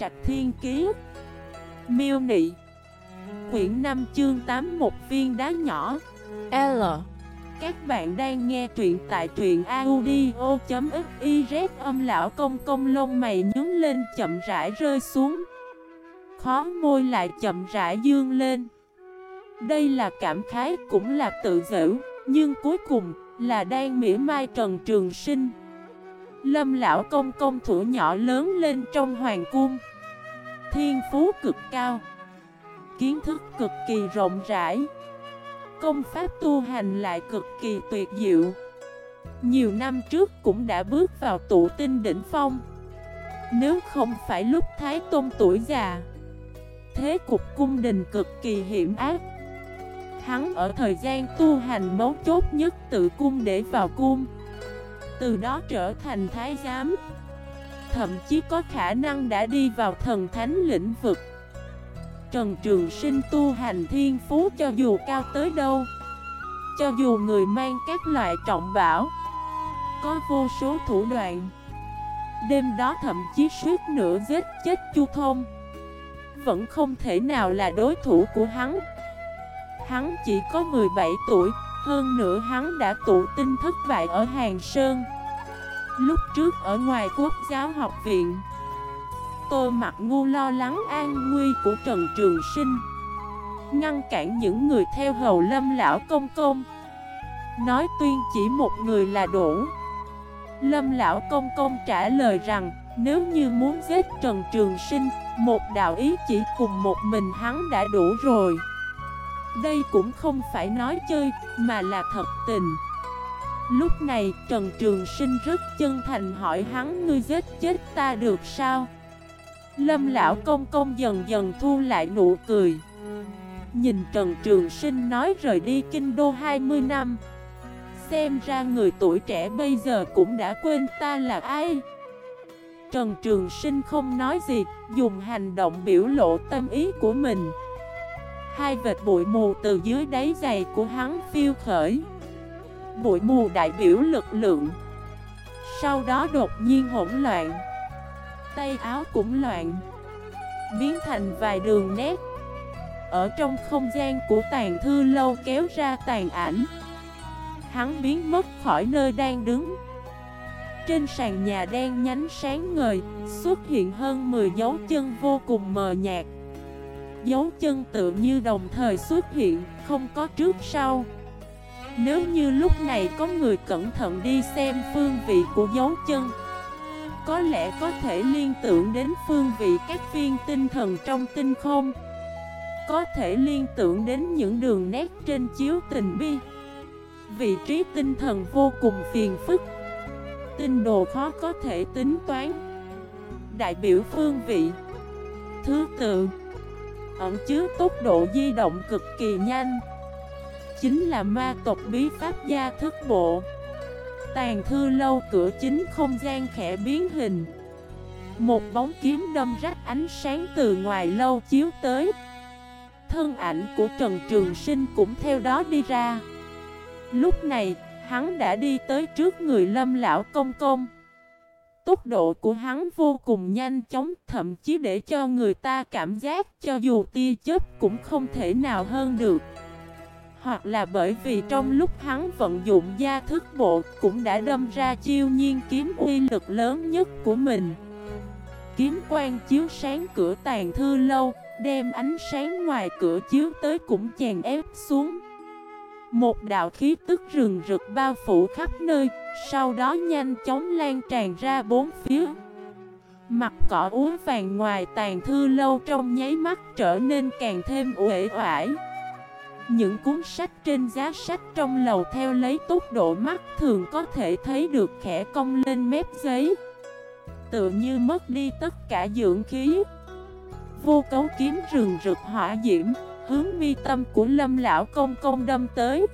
Trạch Thiên Kiế Miêu Nị. Quyển 5 chương 8 Một viên đá nhỏ. L. Các bạn đang nghe truyện tại truyện audio.xyz Âm lão công công lông mày nhướng lên chậm rãi rơi xuống. Khó môi lại chậm rãi dương lên. Đây là cảm khái cũng là tự giễu, Nhưng cuối cùng là đang mỉa mai Trần Trường Sinh. Lâm lão công công thủ nhỏ lớn lên trong hoàng cung. Thiên phú cực cao. Kiến thức cực kỳ rộng rãi. Công pháp tu hành lại cực kỳ tuyệt diệu. Nhiều năm trước cũng đã bước vào tụ tinh đỉnh phong. Nếu không phải lúc Thái Tôn tuổi già, Thế cục cung đình cực kỳ hiểm ác. Hắn ở thời gian tu hành mấu chốt nhất tự cung để vào cung. Từ đó trở thành thái giám. Thậm chí có khả năng đã đi vào thần thánh lĩnh vực. Trần Trường Sinh tu hành thiên phú cho dù cao tới đâu, Cho dù người mang các loại trọng bảo, Có vô số thủ đoạn, Đêm đó thậm chí suýt nữa giết chết Chu Thông. Vẫn không thể nào là đối thủ của hắn. Hắn chỉ có 17 tuổi hơn nữa hắn đã tụ tinh thất bại ở Hàng Sơn. Lúc trước ở ngoài quốc giáo học viện, Tô mặt ngu lo lắng an nguy của Trần Trường Sinh, Ngăn cản những người theo hầu lâm lão công công. Nói tuyên chỉ một người là đủ. Lâm lão công công trả lời rằng, Nếu như muốn giết Trần Trường Sinh, Một đạo ý chỉ cùng một mình hắn đã đủ rồi. Đây cũng không phải nói chơi, Mà là thật tình. Lúc này, Trần Trường Sinh rất chân thành hỏi hắn, Ngươi giết chết ta được sao? Lâm lão công công dần dần thu lại nụ cười. Nhìn Trần Trường Sinh nói rời đi kinh đô 20 năm, Xem ra người tuổi trẻ bây giờ cũng đã quên ta là ai. Trần Trường Sinh không nói gì, Dùng hành động biểu lộ tâm ý của mình Hai vệt bụi mù từ dưới đáy giày của hắn phiêu khởi. Bụi mù đại biểu lực lượng. Sau đó đột nhiên hỗn loạn. Tay áo cũng loạn. Biến thành vài đường nét. Ở trong không gian của tàn thư lâu kéo ra tàn ảnh. Hắn biến mất khỏi nơi đang đứng. Trên sàn nhà đen nhánh sáng ngời, Xuất hiện hơn 10 dấu chân vô cùng mờ nhạt. Dấu chân tự như đồng thời xuất hiện, Không có trước sau. Nếu như lúc này có người cẩn thận đi xem phương vị của dấu chân, có lẽ có thể liên tưởng đến phương vị các viên tinh thần trong tinh không. Có thể liên tưởng đến những đường nét trên chiếu tình bi. Vị trí tinh thần vô cùng phiền phức. Tinh đồ khó có thể tính toán. Đại biểu phương vị. Thứ tự. Ẩn chứa tốc độ di động cực kỳ nhanh. Chính là ma tộc bí pháp gia thức bộ. Tàn thư lâu cửa chính không gian khẽ biến hình. Một bóng kiếm đâm rách ánh sáng từ ngoài lâu chiếu tới. Thân ảnh của Trần Trường Sinh cũng theo đó đi ra. Lúc này, hắn đã đi tới trước người lâm lão công công. Tốc độ của hắn vô cùng nhanh chóng, Thậm chí để cho người ta cảm giác cho dù tia chớp cũng không thể nào hơn được. Hoặc là bởi vì trong lúc hắn vận dụng gia thức bộ cũng đã đâm ra chiêu nhiên kiếm uy lực lớn nhất của mình. Kiếm quang chiếu sáng cửa tàn thư lâu, Đem ánh sáng ngoài cửa chiếu tới cũng chèn ép xuống. Một đạo khí tức rừng rực bao phủ khắp nơi, Sau đó nhanh chóng lan tràn ra bốn phía. Mặt cỏ úa vàng ngoài tàn thư lâu trong nháy mắt trở nên càng thêm uể oải. Những cuốn sách trên giá sách trong lầu theo lấy tốc độ mắt thường có thể thấy được khẽ cong lên mép giấy. Tự như mất đi tất cả dưỡng khí. Vô cấu kiếm rừng rực hỏa diễm. Hướng mi tâm của lâm lão công công đâm tới.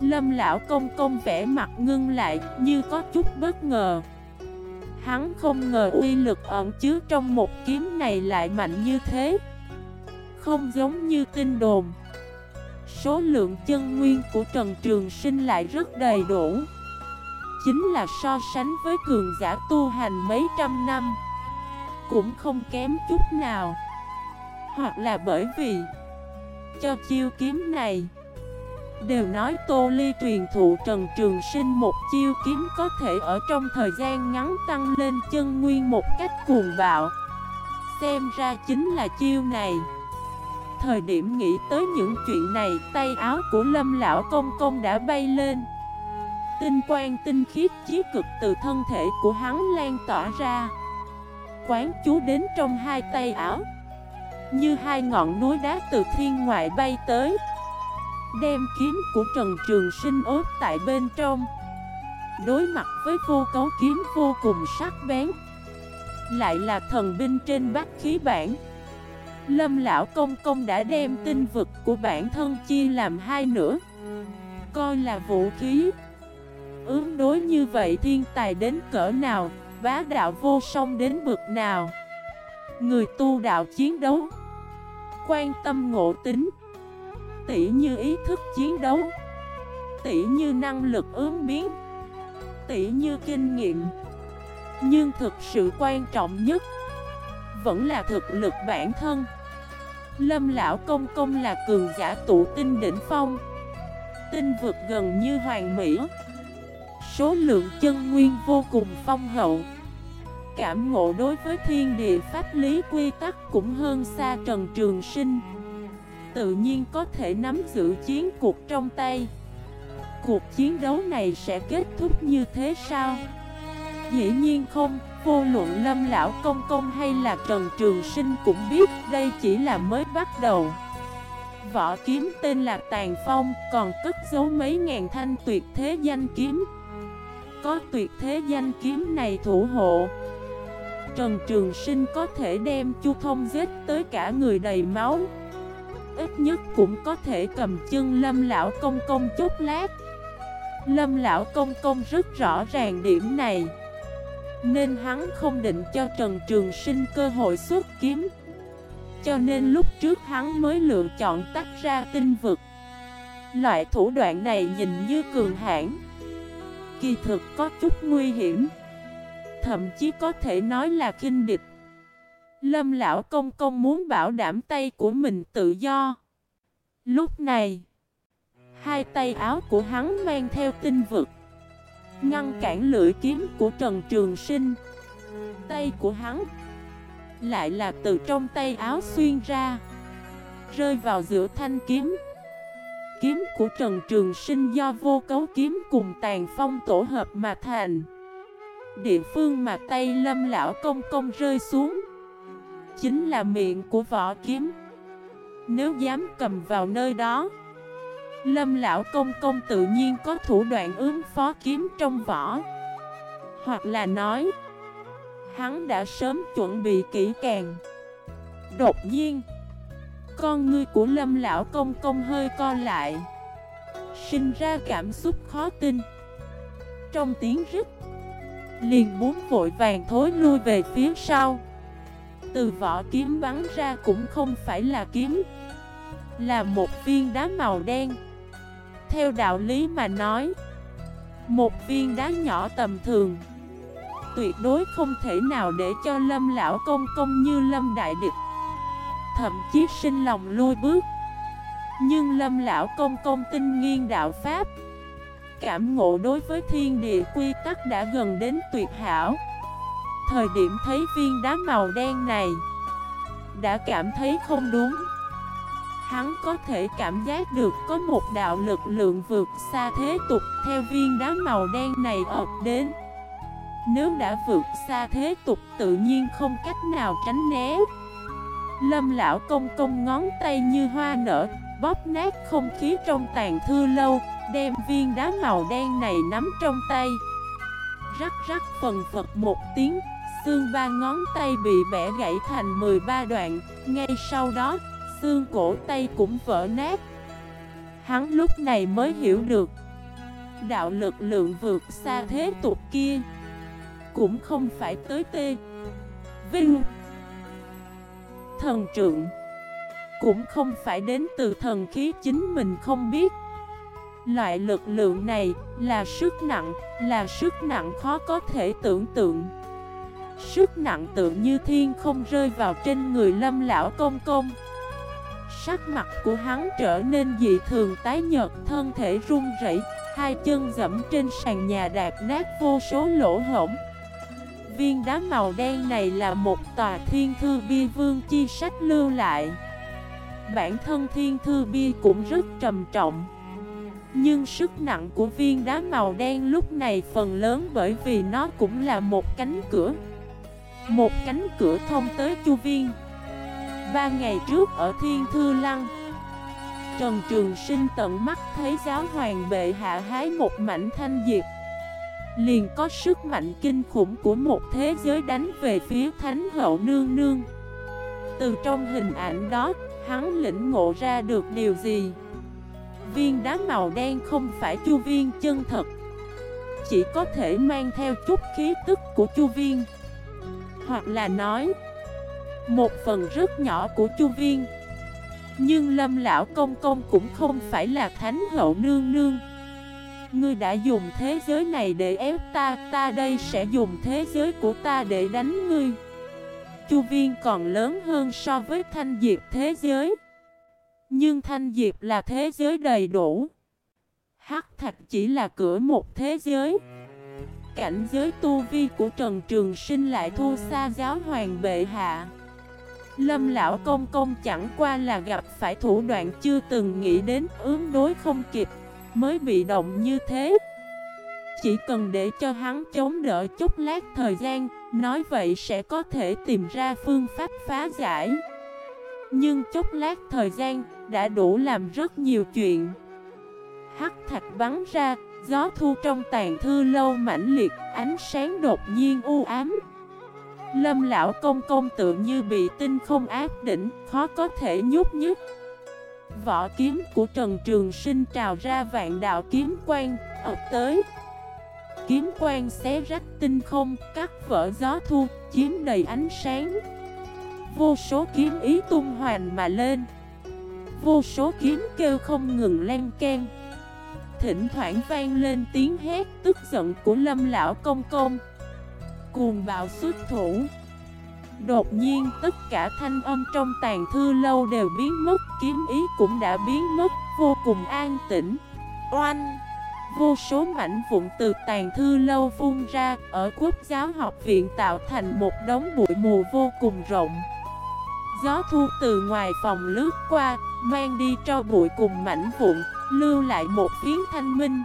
Lâm lão công công vẽ mặt ngưng lại như có chút bất ngờ. Hắn không ngờ uy lực ẩn chứa trong một kiếm này lại mạnh như thế. Không giống như tin đồn. Số lượng chân nguyên của Trần Trường Sinh lại rất đầy đủ. Chính là so sánh với cường giả tu hành mấy trăm năm, cũng không kém chút nào. Hoặc là bởi vì cho chiêu kiếm này. Đều nói Tô Ly truyền thụ Trần Trường Sinh một chiêu kiếm có thể ở trong thời gian ngắn tăng lên chân nguyên một cách cuồng bạo. Xem ra chính là chiêu này. Thời điểm nghĩ tới những chuyện này, Tay áo của lâm lão công công đã bay lên. Tinh quang tinh khiết chí cực từ thân thể của hắn lan tỏa ra. Quán chú đến trong hai tay áo. Như hai ngọn núi đá từ thiên ngoại bay tới. Đem kiếm của Trần Trường Sinh ốt tại bên trong. Đối mặt với vô cấu kiếm vô cùng sắc bén. Lại là thần binh trên bát khí bản Lâm lão công công đã đem tinh vực của bản thân chia làm hai nửa. Coi là vũ khí. Ứng đối như vậy thiên tài đến cỡ nào, Bá đạo vô song đến bực nào. Người tu đạo chiến đấu Quan tâm ngộ tính. Tỉ như ý thức chiến đấu. Tỉ như năng lực ứng biến Tỉ như kinh nghiệm. Nhưng thực sự quan trọng nhất Vẫn là thực lực bản thân. Lâm lão công công là cường giả tụ tinh đỉnh phong. Tinh vực gần như hoàng mỹ. Số lượng chân nguyên vô cùng phong hậu. Cảm ngộ đối với thiên địa pháp lý quy tắc cũng hơn xa Trần Trường Sinh. Tự nhiên có thể nắm giữ chiến cuộc trong tay. Cuộc chiến đấu này sẽ kết thúc như thế sao? Dĩ nhiên không, vô luận lâm lão công công hay là Trần Trường Sinh cũng biết đây chỉ là mới bắt đầu. Võ kiếm tên là Tàn Phong, còn cất giấu mấy ngàn thanh tuyệt thế danh kiếm. Có tuyệt thế danh kiếm này thủ hộ Trần Trường Sinh có thể đem Chu Thông giết tới cả người đầy máu. Ít nhất cũng có thể cầm chân Lâm Lão Công Công chút lát. Lâm Lão Công Công rất rõ ràng điểm này. Nên hắn không định cho Trần Trường Sinh cơ hội xuất kiếm. Cho nên lúc trước hắn mới lựa chọn tách ra tinh vực. Loại thủ đoạn này nhìn như cường hãn. Kỳ thực có chút nguy hiểm. Thậm chí có thể nói là kinh địch Lâm lão công công muốn bảo đảm tay của mình tự do. Lúc này, hai tay áo của hắn mang theo tinh vực, ngăn cản lưỡi kiếm của Trần Trường Sinh. Tay của hắn lại là từ trong tay áo xuyên ra, rơi vào giữa thanh kiếm. Kiếm của Trần Trường Sinh do vô cấu kiếm cùng tàn phong tổ hợp mà thành. Địa phương mà tay lâm lão công công rơi xuống Chính là miệng của võ kiếm. Nếu dám cầm vào nơi đó, Lâm lão công công tự nhiên có thủ đoạn ứng phó kiếm trong vỏ Hoặc là nói, Hắn đã sớm chuẩn bị kỹ càng. Đột nhiên, Con ngươi của lâm lão công công hơi co lại, Sinh ra cảm xúc khó tin. Trong tiếng rít Liền muốn vội vàng thối lui về phía sau. Từ vỏ kiếm bắn ra cũng không phải là kiếm, Là một viên đá màu đen. Theo đạo lý mà nói, Một viên đá nhỏ tầm thường, Tuyệt đối không thể nào để cho lâm lão công công như lâm đại địch, Thậm chí sinh lòng lui bước. Nhưng lâm lão công công tinh nghiên đạo Pháp Cảm ngộ đối với thiên địa quy tắc đã gần đến tuyệt hảo. Thời điểm thấy viên đá màu đen này, Đã cảm thấy không đúng. Hắn có thể cảm giác được có một đạo lực lượng vượt xa thế tục Theo viên đá màu đen này ập đến. Nếu đã vượt xa thế tục, tự nhiên không cách nào tránh né. Lâm lão công công ngón tay như hoa nở, Bóp nát không khí trong tàn thư lâu. Đem viên đá màu đen này nắm trong tay. Rắc rắc phần phật một tiếng Xương ba ngón tay bị bẻ gãy thành 13 đoạn. Ngay sau đó, xương cổ tay cũng vỡ nát. Hắn lúc này mới hiểu được Đạo lực lượng vượt xa thế tục kia Cũng không phải tới tê. Vinh Thần trượng Cũng không phải đến từ thần khí chính mình không biết. Loại lực lượng này là sức nặng, là sức nặng khó có thể tưởng tượng. Sức nặng tự như thiên không rơi vào trên người lâm lão công công. Sắc mặt của hắn trở nên dị thường tái nhợt Thân thể run rẩy, Hai chân dẫm trên sàn nhà đạp nát vô số lỗ hổng. Viên đá màu đen này là một tòa thiên thư bia vương chi sách lưu lại. Bản thân thiên thư bia cũng rất trầm trọng. Nhưng sức nặng của viên đá màu đen lúc này phần lớn bởi vì nó cũng là một cánh cửa. Một cánh cửa thông tới chu viên. Ba ngày trước ở Thiên Thư Lăng Trần Trường Sinh tận mắt thấy giáo hoàng bệ hạ hái một mảnh thanh diệp Liền có sức mạnh kinh khủng của một thế giới đánh về phía Thánh Hậu Nương Nương. Từ trong hình ảnh đó, hắn lĩnh ngộ ra được điều gì? Viên đá màu đen không phải chu viên chân thật. Chỉ có thể mang theo chút khí tức của chu viên. Hoặc là nói, một phần rất nhỏ của chu viên. Nhưng lâm lão công công cũng không phải là thánh hậu nương nương. Ngươi đã dùng thế giới này để ép ta Ta đây sẽ dùng thế giới của ta để đánh ngươi. Chu viên còn lớn hơn so với thanh diệp thế giới. Nhưng thanh diệp là thế giới đầy đủ. Hắc thạch chỉ là cửa một thế giới. Cảnh giới tu vi của Trần Trường Sinh lại thua xa giáo hoàng bệ hạ. Lâm lão công công chẳng qua là gặp phải thủ đoạn chưa từng nghĩ đến, ứng đối không kịp, Mới bị động như thế. Chỉ cần để cho hắn chống đỡ chút lát thời gian, Nói vậy sẽ có thể tìm ra phương pháp phá giải. Nhưng chốc lát thời gian đã đủ làm rất nhiều chuyện Hắc thạch bắn ra Gió thu trong tàn thư lâu mãnh liệt Ánh sáng đột nhiên u ám Lâm lão công công tự như bị tinh không áp đỉnh, khó có thể nhúc nhích. Võ kiếm của Trần Trường Sinh trào ra vạn đạo kiếm quang, ập tới. Kiếm quang xé rách tinh không, cắt vỡ gió thu, chiếm đầy ánh sáng. Vô số kiếm ý tung hoành mà lên. Vô số kiếm kêu không ngừng len ken. Thỉnh thoảng vang lên tiếng hét tức giận của lâm lão công công. Cuồng bạo xuất thủ. Đột nhiên tất cả thanh âm trong tàn thư lâu đều biến mất, Kiếm ý cũng đã biến mất, Vô cùng an tĩnh. Oanh! Vô số mảnh vụn từ tàn thư lâu phun ra, Ở quốc giáo học viện tạo thành một đống bụi mù vô cùng rộng. Gió thu từ ngoài phòng lướt qua, Mang đi cho bụi cùng mảnh vụn, Lưu lại một phiến thanh minh.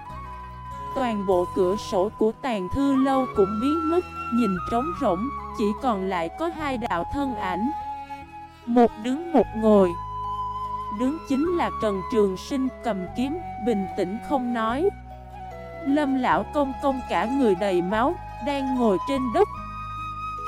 Toàn bộ cửa sổ của tàn thư lâu cũng biến mất, Nhìn trống rỗng, Chỉ còn lại có hai đạo thân ảnh. Một đứng một ngồi. Đứng chính là Trần Trường Sinh cầm kiếm, Bình tĩnh không nói. Lâm lão công công cả người đầy máu, Đang ngồi trên đất.